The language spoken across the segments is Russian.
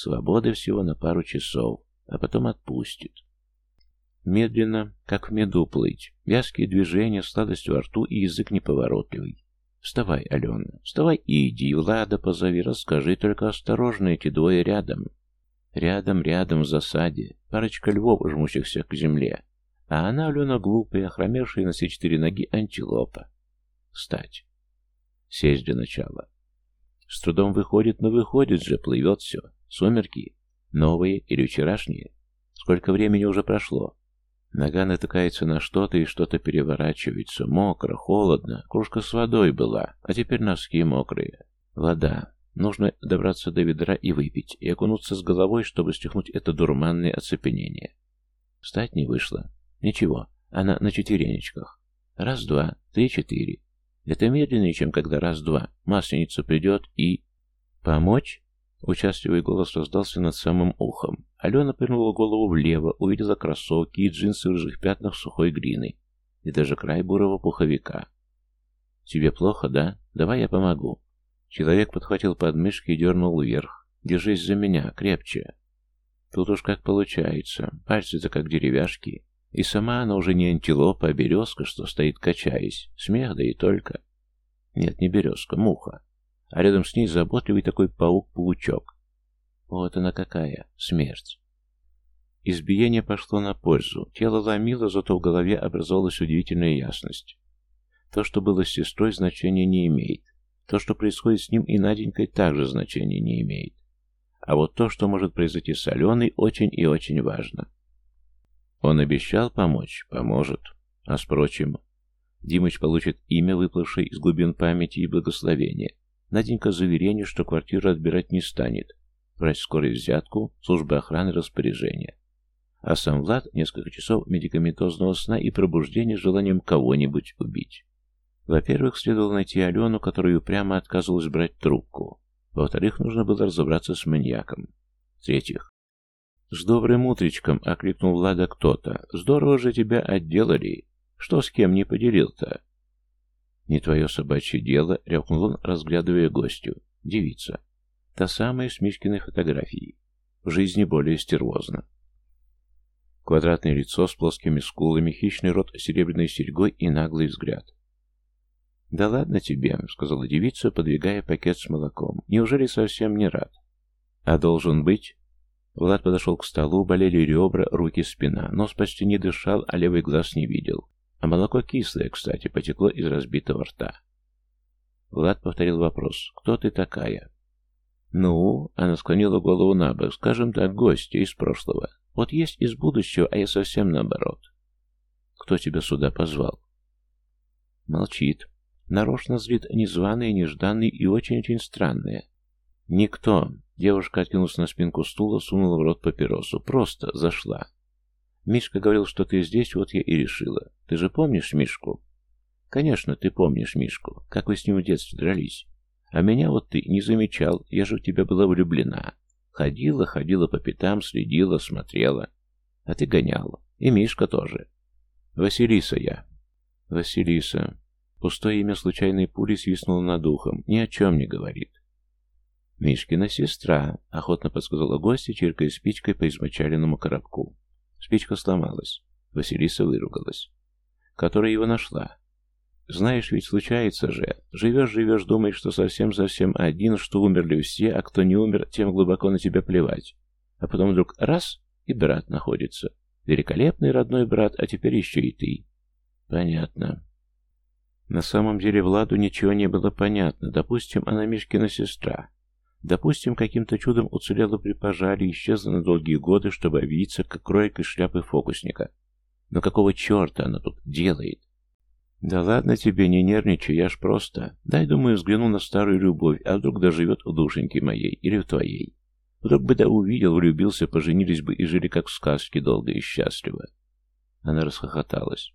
Свободы всего на пару часов, а потом отпустит. Медленно, как в меду плыть, вязкие движения, сладость во рту и язык неповоротливый. Вставай, Алена, вставай и иди, Влада позови, расскажи, только осторожно, эти двое рядом. Рядом, рядом, в засаде, парочка львов, жмущихся к земле. А она, Алена, глупая, охромевшая на все четыре ноги антилопа. Встать. Сесть для начала. С трудом выходит, но выходит же, плывет все. Сумерки. Новые или вчерашние? Сколько времени уже прошло? Нога натыкается на что-то, и что-то переворачивается. Мокро, холодно. Кружка с водой была, а теперь носки мокрые. Вода. Нужно добраться до ведра и выпить, и окунуться с головой, чтобы стихнуть это дурманное оцепенение. Встать не вышло. Ничего, она на четверенечках. Раз, два, три, четыре. Это медленнее, чем когда раз-два. Масленица придет и... Помочь? Участливый голос раздался над самым ухом. Алена повернула голову влево, увидела кроссовки и джинсы в рыжих пятнах сухой глины. И даже край бурого пуховика. «Тебе плохо, да? Давай я помогу». Человек подхватил подмышки и дернул вверх. «Держись за меня, крепче». Тут уж как получается. Пальцы-то как деревяшки. И сама она уже не антилопа, а березка, что стоит качаясь. Смех, да и только. Нет, не березка, муха. А рядом с ней заботливый такой паук-паучок. Вот она какая, смерть. Избиение пошло на пользу. Тело ломило, зато в голове образовалась удивительная ясность. То, что было с сестрой, значения не имеет. То, что происходит с ним и Наденькой, также значения не имеет. А вот то, что может произойти с Аленой, очень и очень важно. Он обещал помочь, поможет. А впрочем, Димыч получит имя, выплывшее из глубин памяти и благословения. Наденька заверение, что квартиру отбирать не станет. Брать скорой взятку, службы охраны распоряжения. А сам Влад несколько часов медикаментозного сна и пробуждения с желанием кого-нибудь убить. Во-первых, следовало найти Алену, которая упрямо отказывалась брать трубку. Во-вторых, нужно было разобраться с маньяком. В-третьих, «С добрым утречком!» — окликнул Влада кто-то. «Здорово же тебя отделали! Что с кем не поделил-то?» «Не твое собачье дело», — рявкнул он, разглядывая гостю. «Девица. Та самая с Мишкиной фотографией. В жизни более стервозно». Квадратное лицо с плоскими скулами, хищный рот с серебряной серьгой и наглый взгляд. «Да ладно тебе», — сказала девица, подвигая пакет с молоком. «Неужели совсем не рад?» «А должен быть?» Влад подошел к столу, болели ребра, руки, спина. Нос почти не дышал, а левый глаз не видел. А молоко кислое, кстати, потекло из разбитого рта. Влад повторил вопрос. «Кто ты такая?» «Ну?» — она склонила голову на бок. «Скажем так, гостья из прошлого. Вот есть из будущего, а я совсем наоборот». «Кто тебя сюда позвал?» Молчит. Нарочно злит незваные, нежданные и очень-очень странные. «Никто». Девушка откинулась на спинку стула, сунула в рот папиросу. «Просто зашла». «Мишка говорил, что ты здесь, вот я и решила. Ты же помнишь Мишку?» «Конечно, ты помнишь Мишку. Как вы с ним в детстве дрались. А меня вот ты не замечал, я же в тебя была влюблена. Ходила, ходила по пятам, следила, смотрела. А ты гоняла. И Мишка тоже. Василиса я». «Василиса». Пустое имя случайной пули свистнуло над ухом. Ни о чем не говорит. «Мишкина сестра», — охотно подсказала гостья, чиркая спичкой по измочаленному коробку. Спичка сломалась. Василиса выругалась. «Которая его нашла?» «Знаешь, ведь случается же. Живешь-живешь, думаешь, что совсем-совсем один, что умерли все, а кто не умер, тем глубоко на тебя плевать. А потом вдруг раз — и брат находится. Великолепный родной брат, а теперь еще и ты». «Понятно». На самом деле Владу ничего не было понятно. Допустим, она Мишкина сестра. Допустим, каким-то чудом уцелела при пожаре и исчезла на долгие годы, чтобы объявиться как кройка из шляпы фокусника. Но какого черта она тут делает? Да ладно тебе, не нервничай, я ж просто... Дай, думаю, взгляну на старую любовь, а вдруг доживет у душеньки моей или в твоей. Вдруг бы да увидел, влюбился, поженились бы и жили как в сказке долго и счастливо. Она расхохоталась.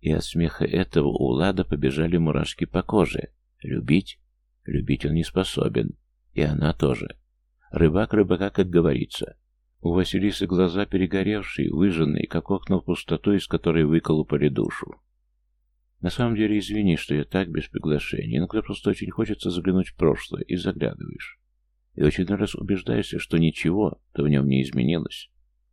И от смеха этого у Влада побежали мурашки по коже. Любить? Любить он не способен. И она тоже. Рыбак рыбака, как говорится. У Василисы глаза перегоревшие, выжженные, как окна в пустоту, из которой выколупали душу. На самом деле, извини, что я так без приглашения. Иногда просто очень хочется заглянуть в прошлое, и заглядываешь. И очень раз убеждаешься, что ничего-то в нем не изменилось.